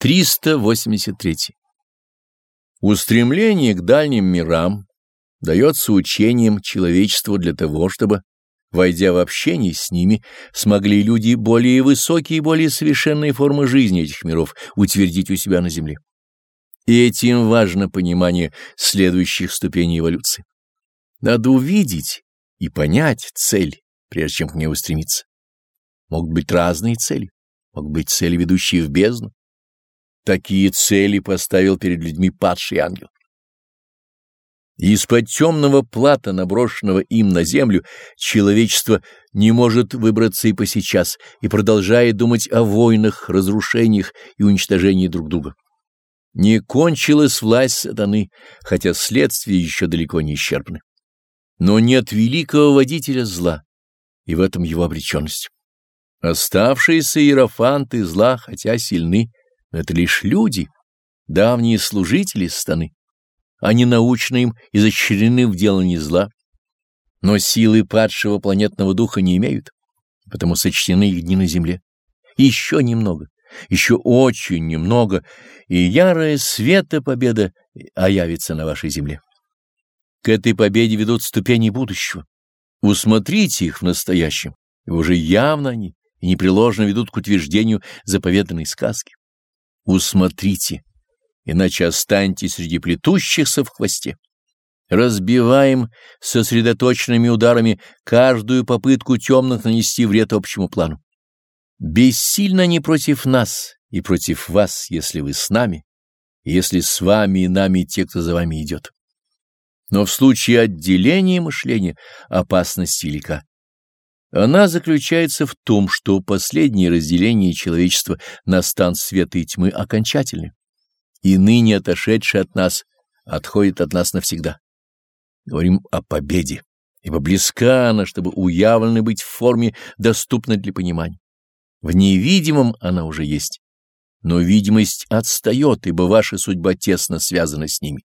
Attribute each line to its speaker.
Speaker 1: 383. Устремление к дальним мирам дается учением человечеству для того, чтобы, войдя в общение с ними, смогли люди более высокие и более совершенные формы жизни этих миров утвердить у себя на Земле. И этим важно понимание следующих ступеней эволюции. Надо увидеть и понять цель, прежде чем к ней устремиться. Могут быть разные цели, могут быть цели, ведущие в бездну, Такие цели поставил перед людьми падший ангел. Из-под темного плата, наброшенного им на землю, человечество не может выбраться и по сейчас, и продолжает думать о войнах, разрушениях и уничтожении друг друга. Не кончилась власть сатаны, хотя следствия еще далеко не исчерпаны. Но нет великого водителя зла, и в этом его обреченность. Оставшиеся иерофанты зла, хотя сильны, это лишь люди, давние служители станы. Они научно им изощрены в делании зла, но силы падшего планетного духа не имеют, потому сочтены их дни на земле. Еще немного, еще очень немного, и ярая света победа оявится на вашей земле. К этой победе ведут ступени будущего. Усмотрите их в настоящем, и уже явно они и непреложно ведут к утверждению заповеданной сказки. Усмотрите, иначе останьтесь среди плетущихся в хвосте. Разбиваем сосредоточенными ударами каждую попытку темных нанести вред общему плану. Бессильно не против нас и против вас, если вы с нами, если с вами и нами те, кто за вами идет. Но в случае отделения мышления опасность велика. Она заключается в том, что последнее разделение человечества на стан света и тьмы окончательны, и ныне отошедший от нас отходит от нас навсегда. Говорим о победе, ибо близка она, чтобы уявлена быть в форме, доступной для понимания. В невидимом она уже есть, но видимость отстает, ибо ваша судьба тесно связана с ними.